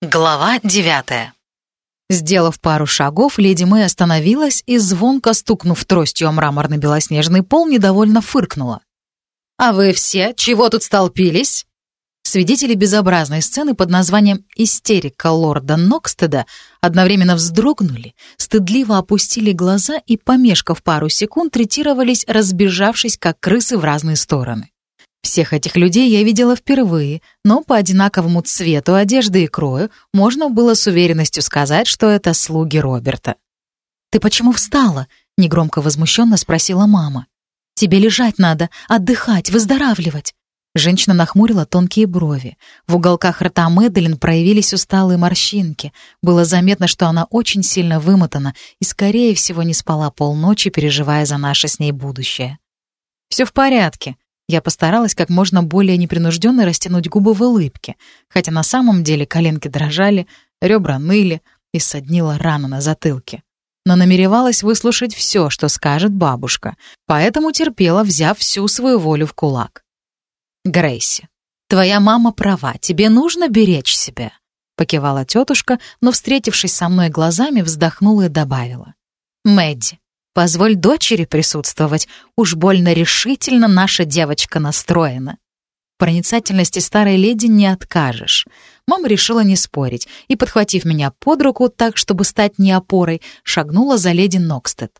Глава девятая. Сделав пару шагов, леди Мэй остановилась и, звонко стукнув тростью о мраморный белоснежный пол, недовольно фыркнула. «А вы все чего тут столпились?» Свидетели безобразной сцены под названием «Истерика лорда Нокстеда» одновременно вздрогнули, стыдливо опустили глаза и, помешкав пару секунд, ретировались, разбежавшись, как крысы в разные стороны. Всех этих людей я видела впервые, но по одинаковому цвету одежды и крою можно было с уверенностью сказать, что это слуги Роберта. «Ты почему встала?» — негромко возмущенно спросила мама. «Тебе лежать надо, отдыхать, выздоравливать». Женщина нахмурила тонкие брови. В уголках рта Мэдалин проявились усталые морщинки. Было заметно, что она очень сильно вымотана и, скорее всего, не спала полночи, переживая за наше с ней будущее. «Все в порядке», я постаралась как можно более непринужденно растянуть губы в улыбке, хотя на самом деле коленки дрожали, ребра ныли и соднила рана на затылке. Но намеревалась выслушать все, что скажет бабушка, поэтому терпела, взяв всю свою волю в кулак. «Грейси, твоя мама права, тебе нужно беречь себя», покивала тетушка, но, встретившись со мной глазами, вздохнула и добавила. «Мэдди, Позволь дочери присутствовать, уж больно решительно наша девочка настроена. Проницательности старой леди не откажешь. Мама решила не спорить и, подхватив меня под руку так, чтобы стать не опорой, шагнула за леди Нокстед.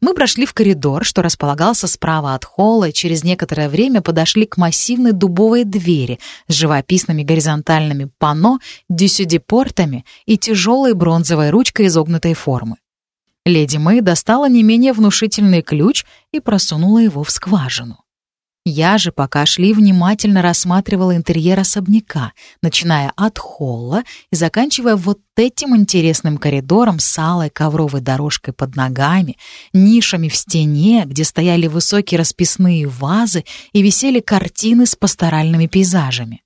Мы прошли в коридор, что располагался справа от холла, и через некоторое время подошли к массивной дубовой двери с живописными горизонтальными панно, дюсюдипортами и тяжелой бронзовой ручкой изогнутой формы. Леди Мэй достала не менее внушительный ключ и просунула его в скважину. Я же, пока шли, внимательно рассматривала интерьер особняка, начиная от холла и заканчивая вот этим интересным коридором с алой ковровой дорожкой под ногами, нишами в стене, где стояли высокие расписные вазы и висели картины с пасторальными пейзажами.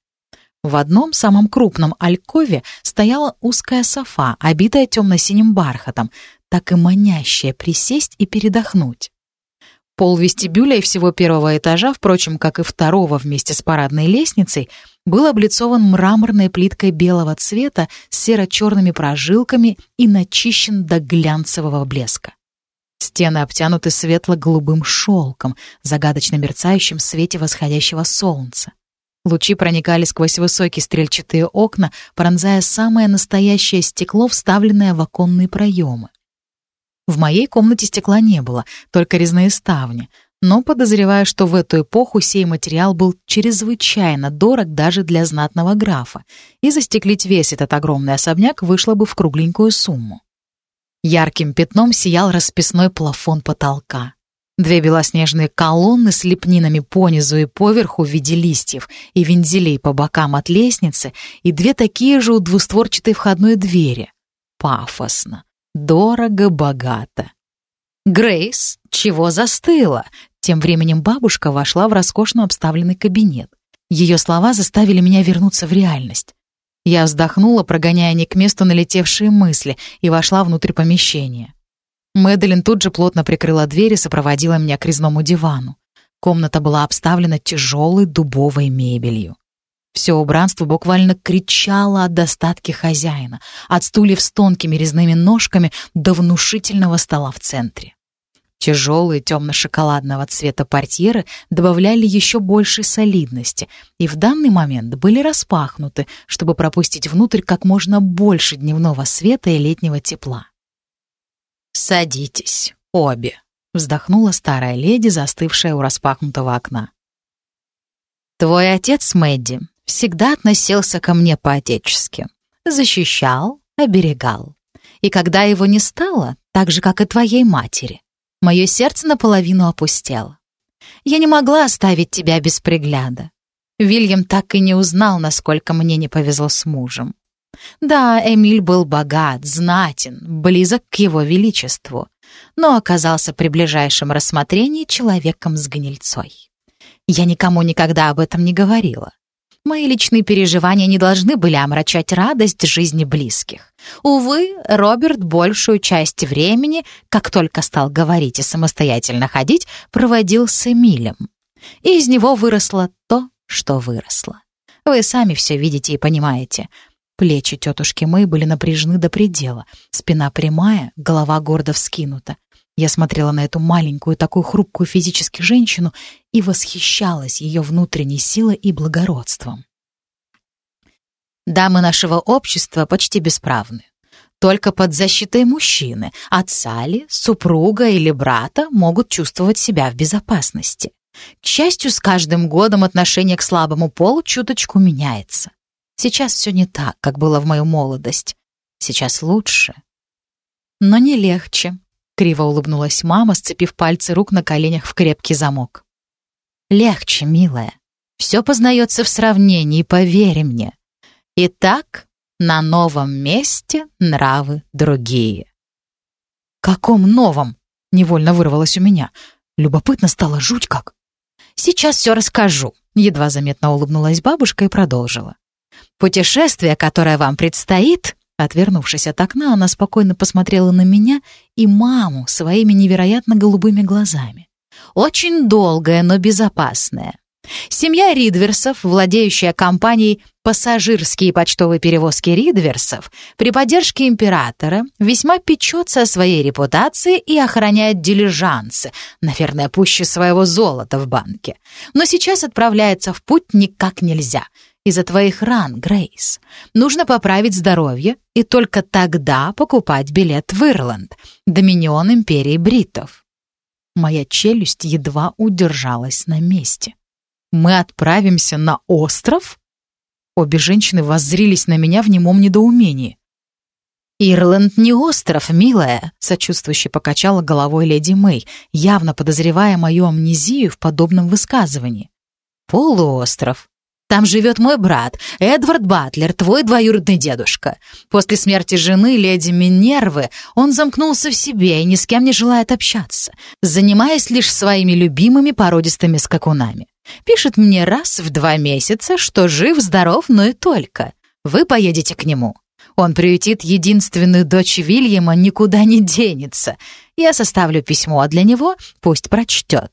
В одном самом крупном алькове стояла узкая софа, обитая темно-синим бархатом, так и манящее присесть и передохнуть. Пол вестибюля и всего первого этажа, впрочем, как и второго вместе с парадной лестницей, был облицован мраморной плиткой белого цвета с серо-черными прожилками и начищен до глянцевого блеска. Стены обтянуты светло-голубым шелком, загадочно мерцающим в свете восходящего солнца. Лучи проникали сквозь высокие стрельчатые окна, пронзая самое настоящее стекло, вставленное в оконные проемы. В моей комнате стекла не было, только резные ставни. Но подозреваю, что в эту эпоху сей материал был чрезвычайно дорог даже для знатного графа, и застеклить весь этот огромный особняк вышло бы в кругленькую сумму. Ярким пятном сиял расписной плафон потолка. Две белоснежные колонны с лепнинами понизу и поверху в виде листьев и вензелей по бокам от лестницы и две такие же у двустворчатой входной двери. Пафосно. Дорого-богато. «Грейс, чего застыла?» Тем временем бабушка вошла в роскошно обставленный кабинет. Ее слова заставили меня вернуться в реальность. Я вздохнула, прогоняя не к месту налетевшие мысли, и вошла внутрь помещения. Мэдалин тут же плотно прикрыла дверь и сопроводила меня к резному дивану. Комната была обставлена тяжелой дубовой мебелью. Все убранство буквально кричало от достатки хозяина, от стульев с тонкими резными ножками до внушительного стола в центре. Тяжелые темно-шоколадного цвета портьеры добавляли еще большей солидности и в данный момент были распахнуты, чтобы пропустить внутрь как можно больше дневного света и летнего тепла. «Садитесь, обе», — вздохнула старая леди, застывшая у распахнутого окна. «Твой отец, Мэдди, всегда относился ко мне по-отечески. Защищал, оберегал. И когда его не стало, так же, как и твоей матери, мое сердце наполовину опустело. Я не могла оставить тебя без пригляда. Вильям так и не узнал, насколько мне не повезло с мужем. Да, Эмиль был богат, знатен, близок к его величеству, но оказался при ближайшем рассмотрении человеком с гнильцой. Я никому никогда об этом не говорила. Мои личные переживания не должны были омрачать радость жизни близких. Увы, Роберт большую часть времени, как только стал говорить и самостоятельно ходить, проводил с Эмилем. И из него выросло то, что выросло. Вы сами все видите и понимаете. Плечи тетушки Мэй были напряжены до предела, спина прямая, голова гордо вскинута. Я смотрела на эту маленькую, такую хрупкую физически женщину и восхищалась ее внутренней силой и благородством. Дамы нашего общества почти бесправны. Только под защитой мужчины, отца ли, супруга или брата могут чувствовать себя в безопасности. К счастью, с каждым годом отношение к слабому полу чуточку меняется. Сейчас все не так, как было в мою молодость. Сейчас лучше. Но не легче. Криво улыбнулась мама, сцепив пальцы рук на коленях в крепкий замок. «Легче, милая. Все познается в сравнении, поверь мне. Итак, на новом месте нравы другие». «Каком новом?» — невольно вырвалось у меня. Любопытно стало жуть как. «Сейчас все расскажу», — едва заметно улыбнулась бабушка и продолжила. «Путешествие, которое вам предстоит, Отвернувшись от окна, она спокойно посмотрела на меня и маму своими невероятно голубыми глазами. Очень долгое, но безопасное. Семья Ридверсов, владеющая компанией «Пассажирские почтовые перевозки Ридверсов», при поддержке императора весьма печется о своей репутации и охраняет дилижансы, наверное, пуще своего золота в банке. Но сейчас отправляется в путь никак нельзя — из-за твоих ран, Грейс. Нужно поправить здоровье и только тогда покупать билет в Ирланд, доминион империи бриттов. Моя челюсть едва удержалась на месте. Мы отправимся на остров? Обе женщины воззрились на меня в немом недоумении. «Ирланд не остров, милая», — сочувствующе покачала головой леди Мэй, явно подозревая мою амнезию в подобном высказывании. «Полуостров. Там живет мой брат, Эдвард Батлер, твой двоюродный дедушка. После смерти жены, леди Минервы, он замкнулся в себе и ни с кем не желает общаться, занимаясь лишь своими любимыми породистыми скакунами. Пишет мне раз в два месяца, что жив-здоров, но и только. Вы поедете к нему. Он приютит единственную дочь Вильяма, никуда не денется. Я составлю письмо для него, пусть прочтет.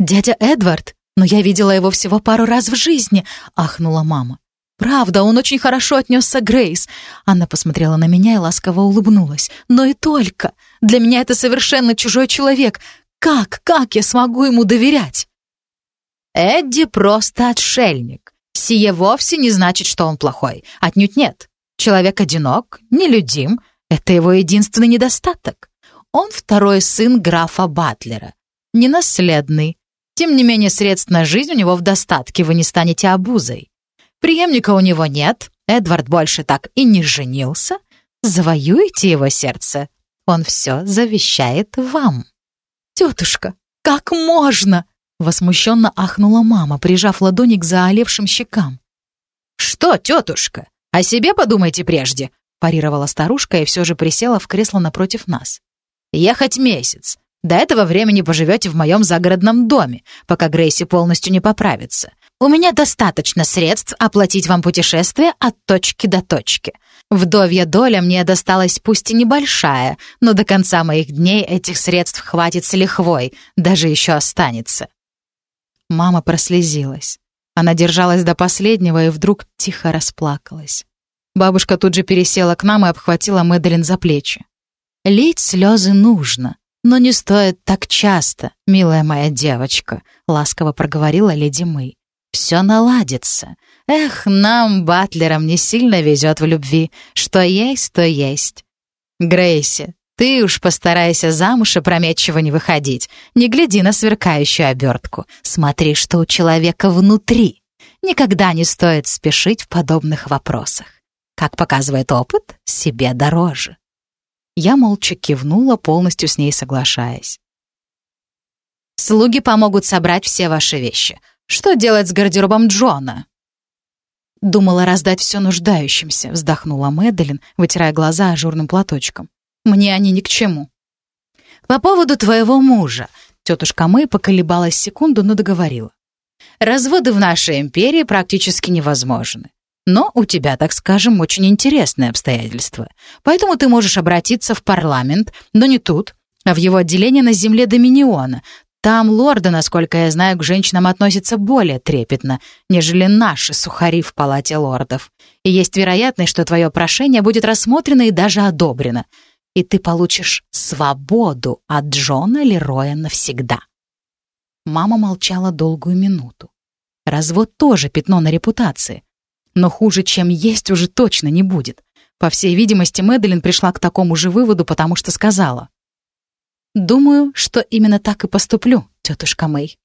«Дядя Эдвард», «Но я видела его всего пару раз в жизни», — ахнула мама. «Правда, он очень хорошо отнесся Грейс». Она посмотрела на меня и ласково улыбнулась. «Но и только. Для меня это совершенно чужой человек. Как, как я смогу ему доверять?» «Эдди просто отшельник. Сие вовсе не значит, что он плохой. Отнюдь нет. Человек одинок, нелюдим. Это его единственный недостаток. Он второй сын графа Батлера. Ненаследный, тем не менее, средств на жизнь у него в достатке, вы не станете обузой. Приемника у него нет, Эдвард больше так и не женился. Завоюете его сердце, он все завещает вам. «Тетушка, как можно?» — возмущенно ахнула мама, прижав ладони к заолевшим щекам. «Что, тетушка, о себе подумайте прежде», — парировала старушка и все же присела в кресло напротив нас. «Ехать месяц, до этого времени поживете в моем загородном доме, пока Грейси полностью не поправится. У меня достаточно средств оплатить вам путешествие от точки до точки. Вдовья доля мне досталась пусть и небольшая, но до конца моих дней этих средств хватит с лихвой, даже еще останется». Мама прослезилась. Она держалась до последнего и вдруг тихо расплакалась. Бабушка тут же пересела к нам и обхватила Мэдалин за плечи. «Лить слезы нужно, «Но не стоит так часто, милая моя девочка», — ласково проговорила леди Мэй. «Все наладится. Эх, нам, батлерам, не сильно везет в любви. Что есть, то есть. Грейси, ты уж постарайся замуж и прометчиво не выходить. Не гляди на сверкающую обертку. Смотри, что у человека внутри. Никогда не стоит спешить в подобных вопросах. Как показывает опыт, себе дороже. Я молча кивнула, полностью с ней соглашаясь. «Слуги помогут собрать все ваши вещи. Что делать с гардеробом Джона?» «Думала раздать все нуждающимся», — вздохнула Мэдалин, вытирая глаза ажурным платочком. «Мне они ни к чему». «По поводу твоего мужа», — тетушка Мэй поколебалась секунду, но договорила. «Разводы в нашей империи практически невозможны. Но у тебя, так скажем, очень интересные обстоятельства. Поэтому ты можешь обратиться в парламент, но не тут, а в его отделение на земле Доминиона. Там лорды, насколько я знаю, к женщинам относятся более трепетно, нежели наши сухари в палате лордов. И есть вероятность, что твое прошение будет рассмотрено и даже одобрено. И ты получишь свободу от Джона Лероя навсегда. Мама молчала долгую минуту. Развод тоже пятно на репутации. Но хуже, чем есть, уже точно не будет. По всей видимости, Мэдалин пришла к такому же выводу, потому что сказала. «Думаю, что именно так и поступлю, тетушка Мэй».